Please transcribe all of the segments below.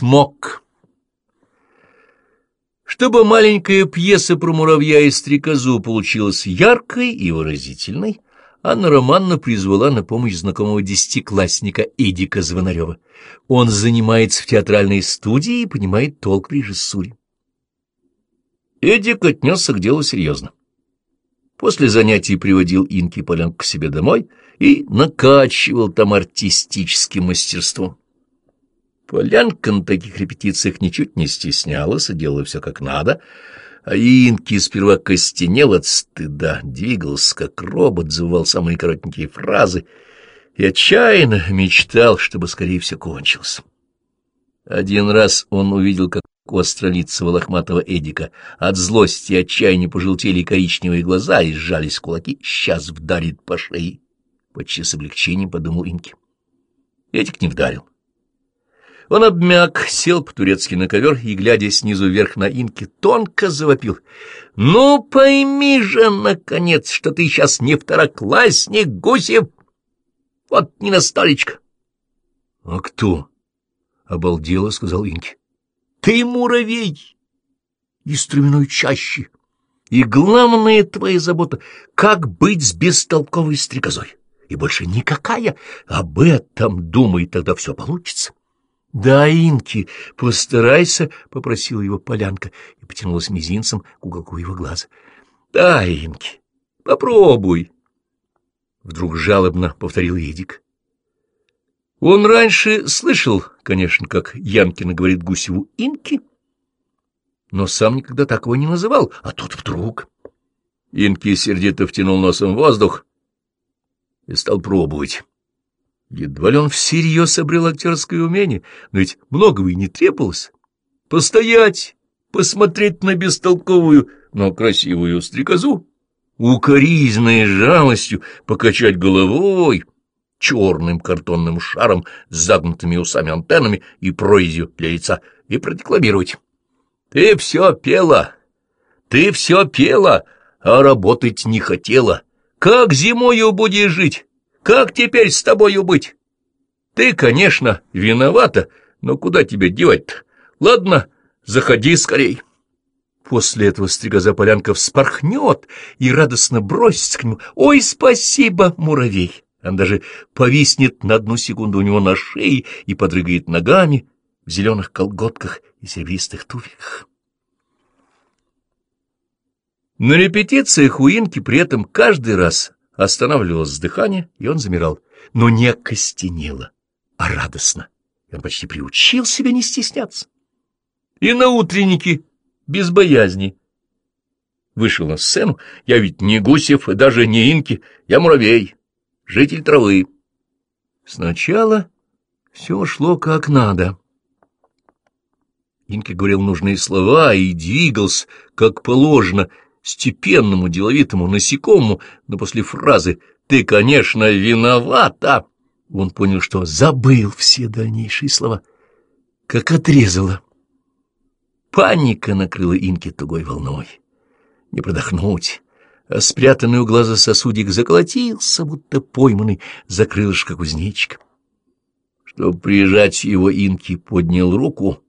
Смок. Чтобы маленькая пьеса про муравья и стрекозу получилась яркой и выразительной, Анна Романна призвала на помощь знакомого десятиклассника Эдика Звонарева. Он занимается в театральной студии и понимает толк в режиссуре. Эдик отнесся к делу серьезно. После занятий приводил Инки Полянку к себе домой и накачивал там артистическим мастерством. Полянка на таких репетициях ничуть не стеснялась и делала все как надо, а Инки сперва костенел от стыда, двигался как робот, завывал самые коротенькие фразы и отчаянно мечтал, чтобы скорее все кончилось. Один раз он увидел, как у астролицего лохматого Эдика от злости и отчаяния пожелтели коричневые глаза и сжались кулаки, сейчас вдарит по шее. Почти с облегчением подумал Инки. Эдик не вдарил. Он обмяк, сел по-турецки на ковер и, глядя снизу вверх на инки, тонко завопил. — Ну, пойми же, наконец, что ты сейчас не второклассник, Гусев! Вот не на столечко. — А кто? — обалдело, — сказал Инки. — Ты муравей из травяной чащи. И главная твоя забота — как быть с бестолковой стрекозой. И больше никакая. Об этом думай, тогда все получится. — Да, Инки, постарайся, — попросила его Полянка и потянулась мизинцем к уголку его глаза. — Да, Инки, попробуй. Вдруг жалобно повторил Эдик. Он раньше слышал, конечно, как Янкина говорит Гусеву «Инки», но сам никогда так его не называл, а тут вдруг... Инки сердито втянул носом воздух и стал пробовать. Едва ли он всерьез обрел актерское умение, но ведь многого и не требовалось. Постоять, посмотреть на бестолковую, но красивую стрекозу, укоризной жалостью покачать головой, черным картонным шаром с загнутыми усами-антеннами и прорезью для лица, и продекламировать. «Ты все пела, ты все пела, а работать не хотела. Как зимою будешь жить?» Как теперь с тобою быть? Ты, конечно, виновата, но куда тебя девать-то? Ладно, заходи скорей. После этого стрекоза Полянка вспорхнет и радостно бросится к нему. «Ой, спасибо, муравей!» Он даже повиснет на одну секунду у него на шее и подрыгает ногами в зеленых колготках и серебристых туфельках. На репетициях у Инки при этом каждый раз Останавливалось дыхание, и он замирал. Но не костенело, а радостно. И он почти приучил себя не стесняться. И на утреннике, без боязни. Вышел на сцену. Я ведь не Гусев и даже не Инки, я муравей, житель травы. Сначала все шло как надо. Инки говорил нужные слова и двигался, как положено, степенному, деловитому насекомому, но после фразы «ты, конечно, виновата», он понял, что забыл все дальнейшие слова, как отрезало. Паника накрыла Инки тугой волной. Не продохнуть, а спрятанный у глаза сосудик заколотился, будто пойманный, закрылышко как кузнечик. Чтобы приезжать его, Инки поднял руку,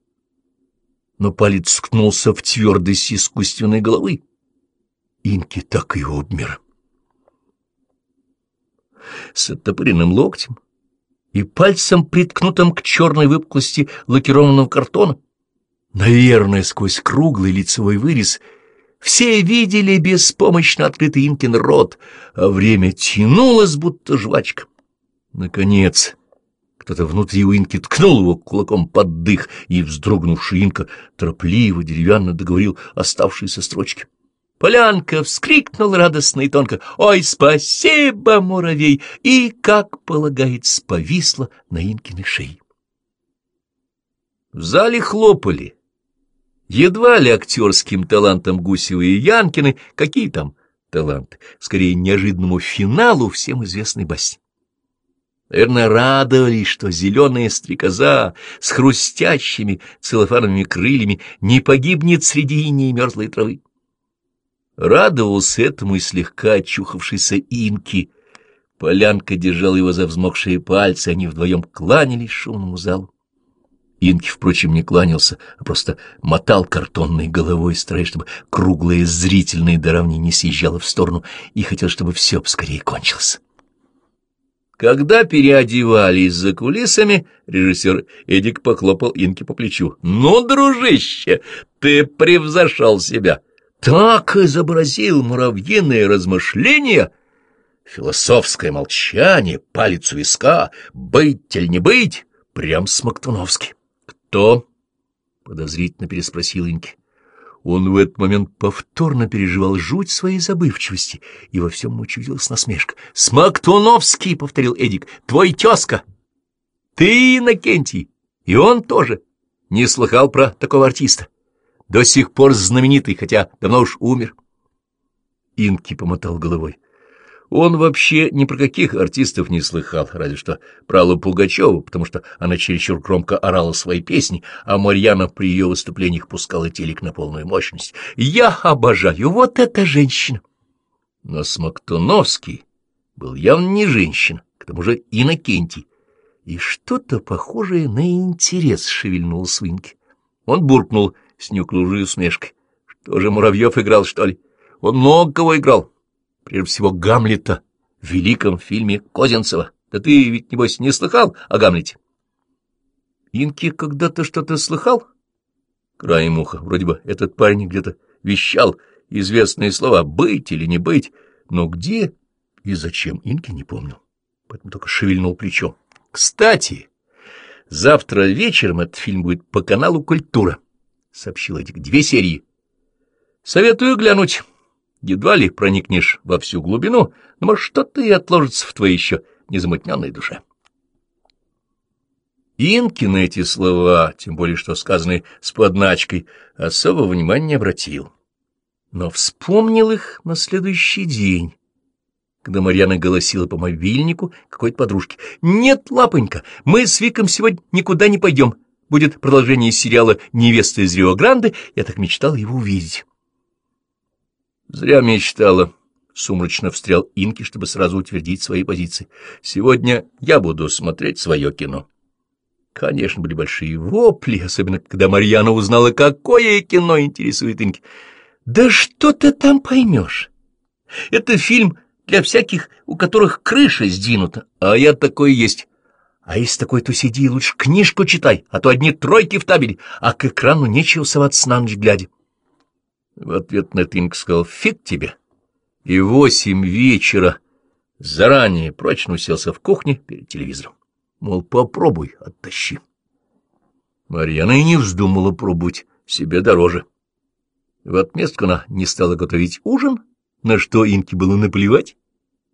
но палец ткнулся в твердость искусственной головы. Инки так и обмер. С оттопыренным локтем и пальцем, приткнутым к черной выпуклости лакированного картона, наверное, сквозь круглый лицевой вырез, все видели беспомощно открытый Инкин рот, а время тянулось, будто жвачка. Наконец, кто-то внутри у Инки ткнул его кулаком под дых, и вздрогнувший Инка торопливо, деревянно договорил оставшиеся строчки. Полянка вскрикнул радостно и тонко «Ой, спасибо, муравей!» и, как полагается, повисла на Инкиной шее. В зале хлопали. Едва ли актерским талантом Гусева и Янкины, какие там таланты, скорее неожиданному финалу всем известной басни. Наверное, радовались, что зеленая стрекоза с хрустящими целлофановыми крыльями не погибнет среди иней мерзлой травы. Радовался этому и слегка очухавшийся инки. Полянка держал его за взмокшие пальцы, они вдвоем кланялись шумному залу. Инки, впрочем, не кланялся, а просто мотал картонной головой, стараясь, чтобы круглая зрительная до не съезжала в сторону, и хотел, чтобы все поскорее кончилось. Когда переодевались за кулисами, режиссер Эдик похлопал Инки по плечу. «Ну, дружище, ты превзошел себя! Так изобразил муравьиные размышления!» Философское молчание, палец у виска, быть или не быть, прям смоктуновский. «Кто?» — подозрительно переспросил Инки. Он в этот момент повторно переживал жуть своей забывчивости, и во всем ему чудилась насмешка. «Смоктуновский!» — повторил Эдик. «Твой тезка!» «Ты, Иннокентий!» И он тоже не слыхал про такого артиста. До сих пор знаменитый, хотя давно уж умер. Инки помотал головой. Он вообще ни про каких артистов не слыхал, разве что про Аллу Пугачеву, потому что она чересчур громко орала свои песни, а Марьяна при ее выступлениях пускала телек на полную мощность. «Я обожаю вот эта женщина!» Но Смоктуновский был явно не женщина, к тому же Иннокентий, и что-то похожее на интерес шевельнул свинки. Он буркнул с неуклюжей усмешкой. Что же, Муравьев играл, что ли? Он много кого играл прежде всего Гамлета в великом фильме Козинцева. Да ты ведь, небось, не слыхал о Гамлете? Инки когда-то что-то слыхал? Краем уха. Вроде бы этот парень где-то вещал известные слова «быть» или «не быть», но где и зачем Инки не помнил, поэтому только шевельнул плечом. Кстати, завтра вечером этот фильм будет по каналу «Культура», — сообщил Эдик. Две серии. Советую глянуть. Едва ли проникнешь во всю глубину, но, может, что-то и отложится в твоей еще незамутненной душе. Инки на эти слова, тем более что сказанные с подначкой, особого внимания не обратил. Но вспомнил их на следующий день, когда Марьяна голосила по мобильнику какой-то подружке. «Нет, лапонька, мы с Виком сегодня никуда не пойдем. Будет продолжение сериала «Невеста из Рио-Гранде». Я так мечтал его увидеть». Зря мечтала. Сумрачно встрял Инки, чтобы сразу утвердить свои позиции. Сегодня я буду смотреть свое кино. Конечно, были большие вопли, особенно когда Марьяна узнала, какое кино интересует Инки. Да что ты там поймешь? Это фильм для всяких, у которых крыша сдвинута, а я такой есть. А если такой, то сиди лучше книжку читай, а то одни тройки в табеле, а к экрану нечего соваться на ночь глядя. В ответ на это сказал «фиг тебе». И восемь вечера заранее прочно уселся в кухне перед телевизором. Мол, попробуй, оттащи. Марьяна и не вздумала пробовать, себе дороже. В отместку она не стала готовить ужин, на что Инке было наплевать.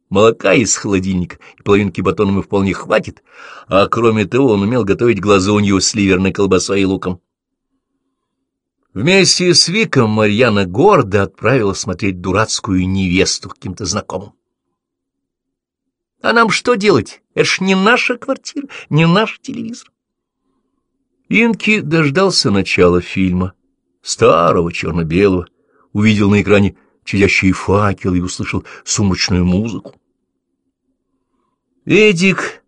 Молока из холодильника и половинки батона ему вполне хватит, а кроме того он умел готовить глазунью с ливерной колбасой и луком. Вместе с Виком Марьяна гордо отправила смотреть дурацкую невесту каким-то знакомым. А нам что делать? Это ж не наша квартира, не наш телевизор. Инки дождался начала фильма, старого, черно-белого, увидел на экране чадящие факелы и услышал сумрачную музыку. Эдик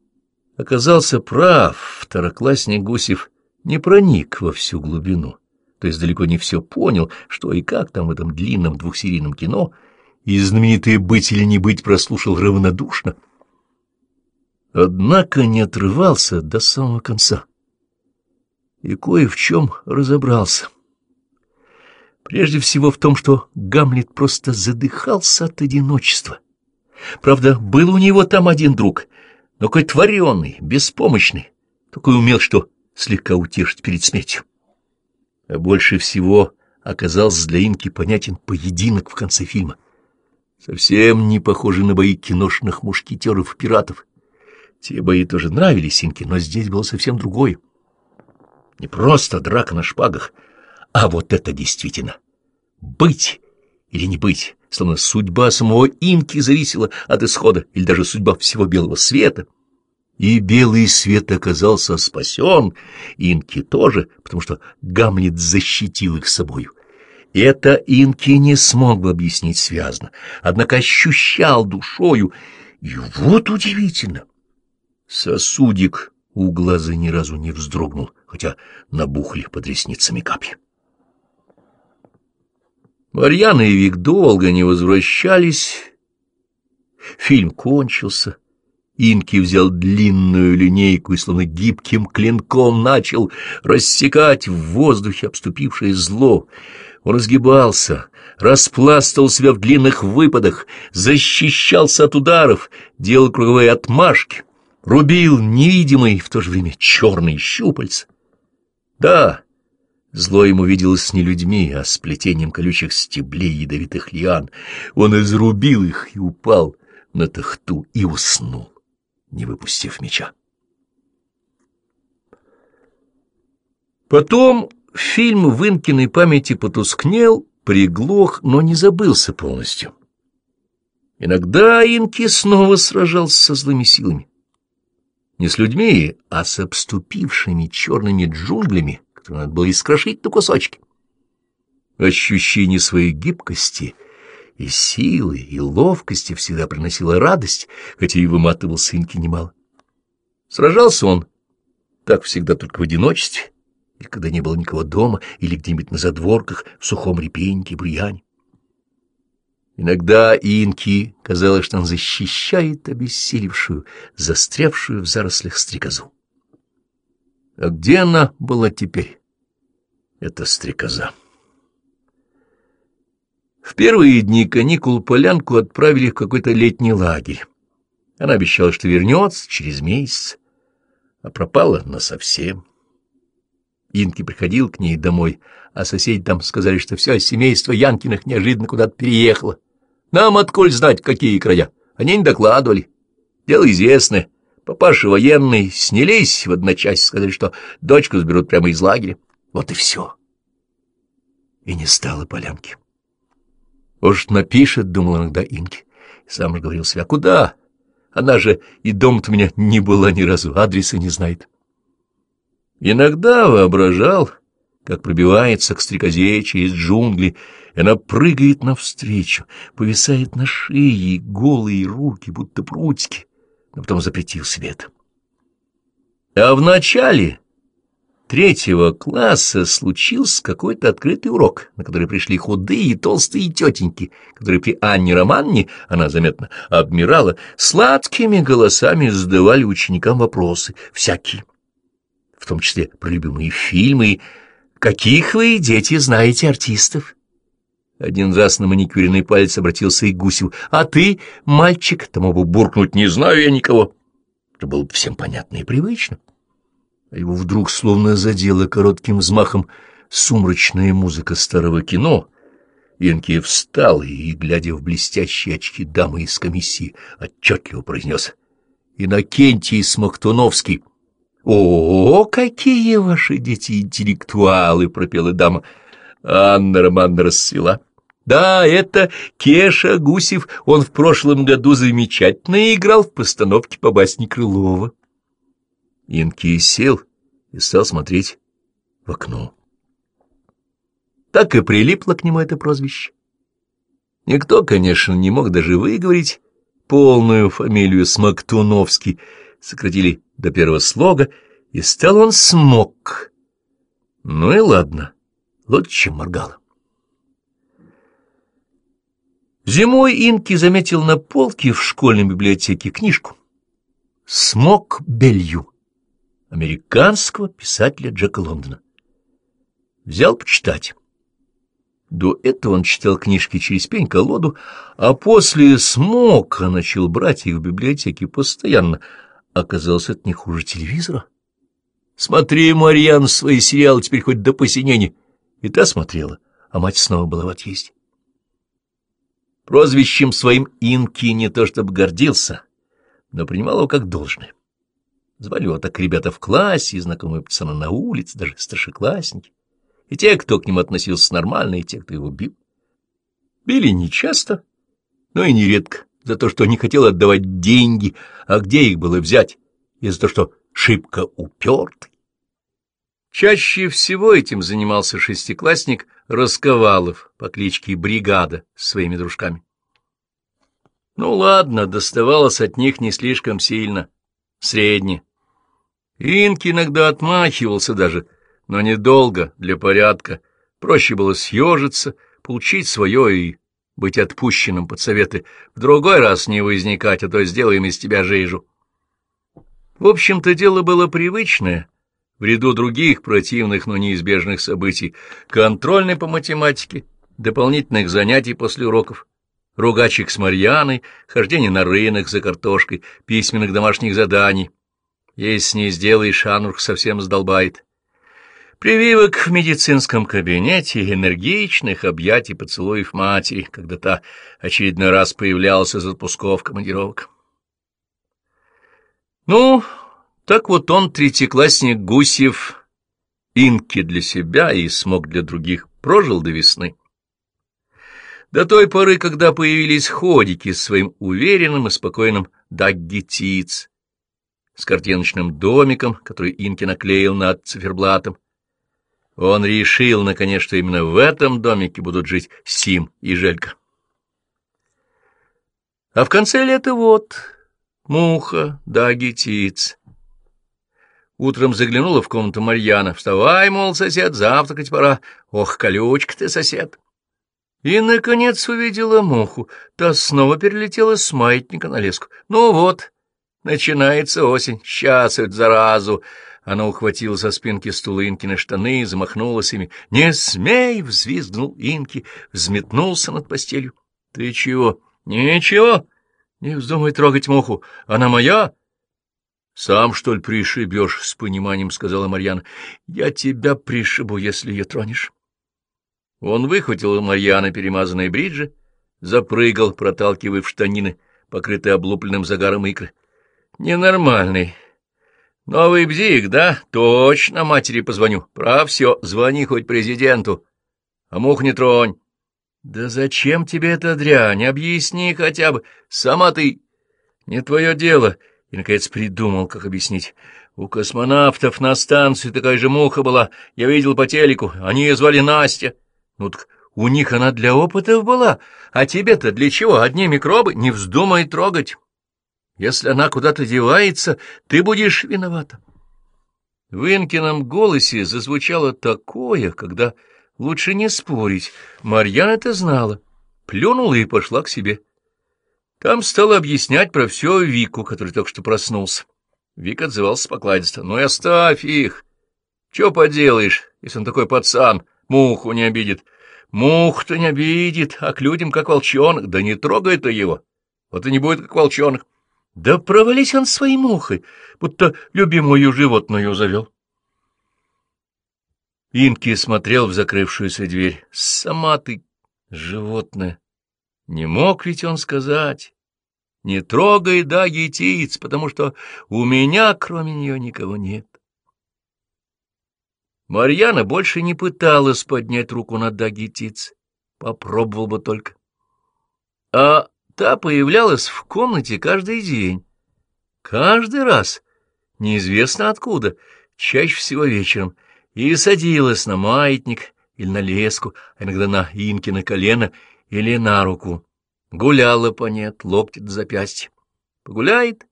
оказался прав, второклассник Гусев не проник во всю глубину то есть далеко не все понял, что и как там в этом длинном двухсерийном кино, и знаменитое «быть или не быть» прослушал равнодушно. Однако не отрывался до самого конца. И кое в чем разобрался. Прежде всего в том, что Гамлет просто задыхался от одиночества. Правда, был у него там один друг, но какой творенный, беспомощный, такой умел, что слегка утешить перед смертью. А больше всего оказался для Инки понятен поединок в конце фильма. Совсем не похожий на бои киношных мушкетеров-пиратов. Те бои тоже нравились Инке, но здесь было совсем другое. Не просто драка на шпагах, а вот это действительно. Быть или не быть, словно судьба самого Инки зависела от исхода, или даже судьба всего белого света — и белый свет оказался спасен, инки тоже, потому что Гамлет защитил их собою. Это инки не смог бы объяснить связно, однако ощущал душою, и вот удивительно. Сосудик у глаза ни разу не вздрогнул, хотя набухли под ресницами капли. Марьяна и Вик долго не возвращались. Фильм кончился. Инки взял длинную линейку и словно гибким клинком начал рассекать в воздухе обступившее зло. Он разгибался, распластал себя в длинных выпадах, защищался от ударов, делал круговые отмашки, рубил невидимый в то же время черный щупальца. Да, зло ему виделось не людьми, а сплетением колючих стеблей ядовитых лиан. Он изрубил их и упал на тахту и уснул, не выпустив меча. Потом фильм в Инкиной памяти потускнел, приглох, но не забылся полностью. Иногда Инки снова сражался со злыми силами. Не с людьми, а с обступившими черными джунглями, которые надо было искрошить на кусочки. Ощущение своей гибкости и силы, и ловкости всегда приносило радость, хотя и выматывался Инки немало. Сражался он так всегда только в одиночестве, или когда не было никого дома, или где-нибудь на задворках, в сухом репейнике, бурьяне. Иногда Инки казалось, что он защищает обессилевшую, застрявшую в зарослях стрекозу. А где она была теперь? Это стрекоза. В первые дни каникул Полянку отправили в какой-то летний лагерь. Она обещала, что вернется через месяц, а пропала насовсем. Инки приходил к ней домой, а соседи там сказали, что все семейство Янкиных неожиданно куда-то переехало. Нам отколь знать, какие края. Они не докладывали. Дело известное. Папаша военный снялись в одночасье, сказали, что дочку сберут прямо из лагеря. Вот и все. И не стало полянки. Может, напишет, думал иногда Инки. Сам же говорил себя, куда? Она же и дом-то у меня не была ни разу, адреса не знает. Иногда воображал, как пробивается к стрекозе через джунгли, и она прыгает навстречу, повисает на шее, голые руки, будто прутики, но потом запретил это. А в начале третьего класса случился какой-то открытый урок, на который пришли худые и толстые тетеньки, которые при Анне Романне, она заметно обмирала, сладкими голосами задавали ученикам вопросы, всякие в том числе про любимые фильмы. Каких вы, дети, знаете артистов? Один раз на маникюренный палец обратился и Гусев. А ты, мальчик, тому бы буркнуть не знаю я никого. Это было бы всем понятно и привычно. А его вдруг словно задела коротким взмахом сумрачная музыка старого кино. Янки встал и, глядя в блестящие очки дамы из комиссии, отчетливо произнес «Иннокентий Смоктуновский». «О, какие ваши дети интеллектуалы!» — пропела дама. Анна Романна расцвела. «Да, это Кеша Гусев. Он в прошлом году замечательно играл в постановке по басне Крылова». Инки сел и стал смотреть в окно. Так и прилипло к нему это прозвище. Никто, конечно, не мог даже выговорить полную фамилию Смоктуновский, сократили до первого слога, и стал он смог. Ну и ладно, лучше, чем моргало. Зимой Инки заметил на полке в школьной библиотеке книжку «Смок Белью» американского писателя Джека Лондона. Взял почитать. До этого он читал книжки через пень-колоду, а после смока начал брать их в библиотеке постоянно — оказалось это не хуже телевизора. Смотри, Марьян, свои сериалы теперь хоть до посинения. И та смотрела, а мать снова была в отъезде. Прозвищем своим Инки не то чтобы гордился, но принимал его как должное. Звали его так ребята в классе, знакомые пацаны на улице, даже старшеклассники. И те, кто к нему относился нормально, и те, кто его бил. Били нечасто, но и нередко за то, что не хотел отдавать деньги, а где их было взять, и за то, что шибко упертый. Чаще всего этим занимался шестиклассник Расковалов по кличке Бригада с своими дружками. Ну ладно, доставалось от них не слишком сильно, средне. Инки иногда отмахивался даже, но недолго, для порядка. Проще было съежиться, получить свое и быть отпущенным под советы. В другой раз не возникать, а то сделаем из тебя жижу. В общем-то, дело было привычное, в ряду других противных, но неизбежных событий, контрольной по математике, дополнительных занятий после уроков, ругачек с Марьяной, хождение на рынок за картошкой, письменных домашних заданий. Если не сделаешь, Анурх совсем сдолбает. Прививок в медицинском кабинете, энергичных объятий поцелуев матери, когда та очередной раз появлялся из отпусков командировок. Ну, так вот он, третьеклассник Гусев, инки для себя и смог для других, прожил до весны. До той поры, когда появились ходики с своим уверенным и спокойным даггетиц, с картиночным домиком, который Инки наклеил над циферблатом, он решил, наконец, что именно в этом домике будут жить Сим и Желька. А в конце лета вот муха, даги, тиц. Утром заглянула в комнату Марьяна. «Вставай, мол, сосед, завтракать пора. Ох, колючка ты, сосед!» И, наконец, увидела муху. Та снова перелетела с маятника на леску. «Ну вот, начинается осень. Сейчас это заразу!» Она ухватила со спинки стула Инкины штаны и замахнулась ими. «Не смей!» — взвизгнул Инки, взметнулся над постелью. «Ты чего?» «Ничего! Не вздумай трогать муху. Она моя!» «Сам, что ли, пришибешь?» — с пониманием сказала Марьяна. «Я тебя пришибу, если ее тронешь». Он выхватил у Марьяны перемазанные бриджи, запрыгал, проталкивая в штанины, покрытые облупленным загаром икры. «Ненормальный!» Новый бзик, да? Точно матери позвоню. Про все, звони хоть президенту. А мух не тронь. Да зачем тебе эта дрянь? Объясни хотя бы. Сама ты... Не твое дело. И, наконец, придумал, как объяснить. У космонавтов на станции такая же муха была. Я видел по телеку. Они ее звали Настя. Ну так у них она для опытов была. А тебе-то для чего? Одни микробы? Не вздумай трогать. Если она куда-то девается, ты будешь виновата. В Инкином голосе зазвучало такое, когда лучше не спорить. Марьяна это знала, плюнула и пошла к себе. Там стала объяснять про все Вику, который только что проснулся. Вик отзывался покладисто. «Ну и оставь их! Че поделаешь, если он такой пацан, муху не обидит? Мух-то не обидит, а к людям как волчонок. Да не трогай ты его, вот и не будет как волчонок. Да провались он своей мухой, будто любимую животную завел. Инки смотрел в закрывшуюся дверь. Сама ты, животное. Не мог ведь он сказать. Не трогай Даги Тиц, потому что у меня, кроме нее, никого нет. Марьяна больше не пыталась поднять руку на Даги Тиц. Попробовал бы только. А Та появлялась в комнате каждый день. Каждый раз, неизвестно откуда, чаще всего вечером, и садилась на маятник или на леску, а иногда на инки на колено или на руку. Гуляла по нет, локти до запястья. Погуляет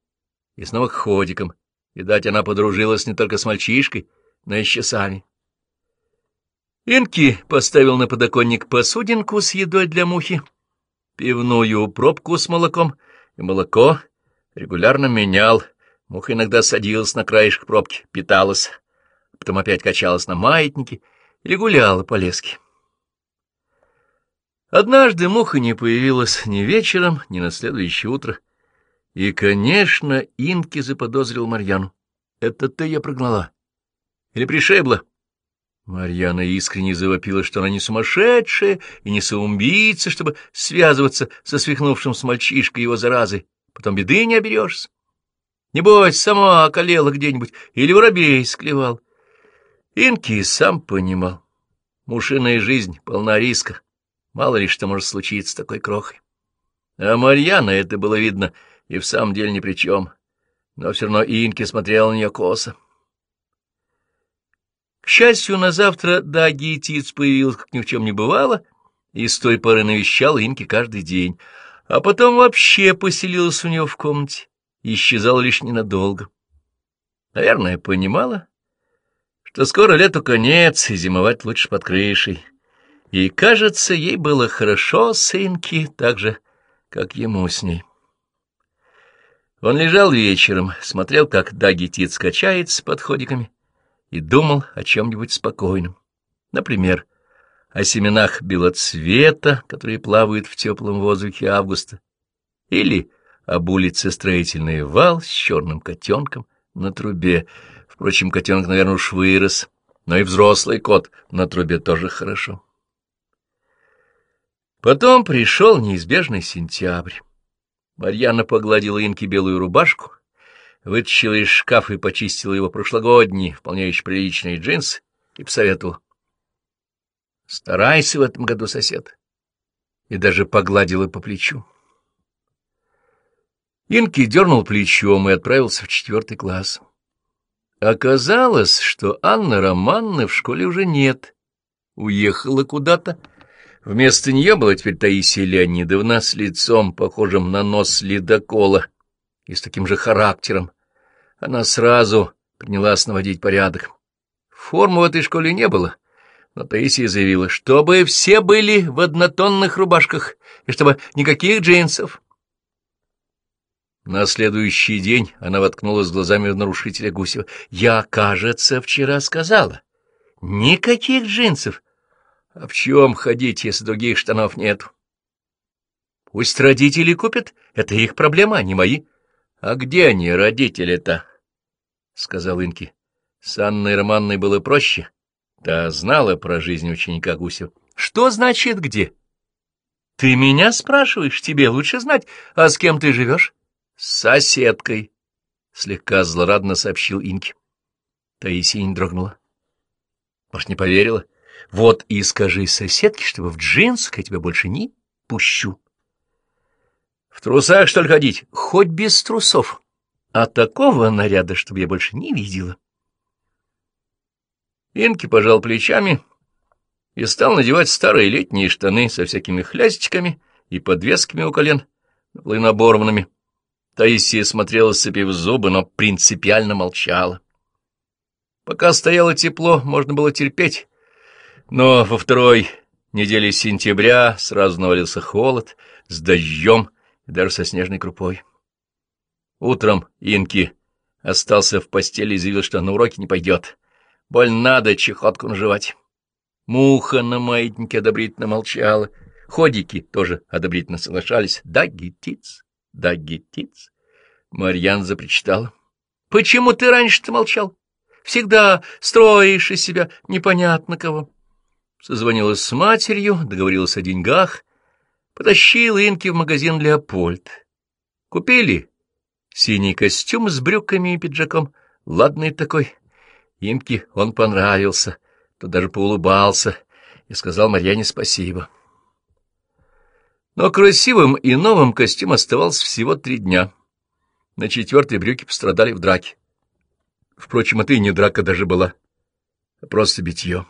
и снова к ходикам. Видать, она подружилась не только с мальчишкой, но и с часами. Инки поставил на подоконник посудинку с едой для мухи пивную пробку с молоком, и молоко регулярно менял. Муха иногда садилась на краешек пробки, питалась, потом опять качалась на маятнике или гуляла по леске. Однажды муха не появилась ни вечером, ни на следующее утро. И, конечно, Инки заподозрил Марьяну. Это ты я прогнала. Или пришибла? Марьяна искренне завопила, что она не сумасшедшая и не самоубийца, чтобы связываться со свихнувшим с мальчишкой его заразой. Потом беды не оберешься. Небось, сама околела где-нибудь или воробей склевал. Инки сам понимал. Мушиная жизнь полна риска. Мало ли что может случиться с такой крохой. А Марьяна, это было видно, и в самом деле ни при чем. Но все равно Инки смотрел на нее косо. К счастью, на завтра Даги Тиц появилась, как ни в чем не бывало, и с той поры навещал Инки каждый день, а потом вообще поселилась у него в комнате и исчезала лишь ненадолго. Наверное, понимала, что скоро лету конец, и зимовать лучше под крышей. И, кажется, ей было хорошо с Инки, так же, как ему с ней. Он лежал вечером, смотрел, как Даги Тит скачается под ходиками, и думал о чем-нибудь спокойном. Например, о семенах белоцвета, которые плавают в теплом воздухе августа, или об улице строительный вал с черным котенком на трубе. Впрочем, котенок, наверное, уж вырос, но и взрослый кот на трубе тоже хорошо. Потом пришел неизбежный сентябрь. Марьяна погладила Инке белую рубашку, вытащила из шкафа и почистила его прошлогодние, вполне еще приличные джинсы, и посоветовала. Старайся в этом году, сосед. И даже погладила по плечу. Инки дернул плечом и отправился в четвертый класс. Оказалось, что Анны Романны в школе уже нет. Уехала куда-то. Вместо нее была теперь Таисия Леонидовна с лицом, похожим на нос ледокола, и с таким же характером. Она сразу принялась наводить порядок. Формы в этой школе не было, но Таисия заявила, чтобы все были в однотонных рубашках и чтобы никаких джинсов. На следующий день она воткнулась глазами в нарушителя Гусева. «Я, кажется, вчера сказала. Никаких джинсов. А в чем ходить, если других штанов нет? Пусть родители купят. Это их проблема, а не мои. А где они, родители-то?» — сказал Инки. С Анной Романной было проще. Та знала про жизнь ученика Гусева. «Что значит где?» «Ты меня спрашиваешь? Тебе лучше знать. А с кем ты живешь?» с соседкой, — слегка злорадно сообщил Инки. Таисия не дрогнула. Может, не поверила? Вот и скажи соседке, чтобы в джинсах я тебя больше не пущу. В трусах, что ли, ходить? Хоть без трусов. А такого наряда, чтобы я больше не видела. Инки пожал плечами и стал надевать старые летние штаны со всякими хлястиками и подвесками у колен, лыноборванными. Таисия смотрела, сцепив зубы, но принципиально молчала. Пока стояло тепло, можно было терпеть, но во второй неделе сентября сразу навалился холод с дождем и даже со снежной крупой. Утром Инки остался в постели и заявил, что на уроки не пойдет. Боль надо чехотку наживать. Муха на маятнике одобрительно молчала. Ходики тоже одобрительно соглашались. Да, гитиц да гетиц. Марьян запричитала. — Почему ты раньше-то молчал? Всегда строишь из себя непонятно кого. Созвонилась с матерью, договорилась о деньгах, потащила Инки в магазин Леопольд. Купили синий костюм с брюками и пиджаком, ладный такой. Инке он понравился, тот даже поулыбался и сказал Марьяне спасибо. Но красивым и новым костюм оставался всего три дня. На четвертой брюки пострадали в драке. Впрочем, это и не драка даже была, а просто битье.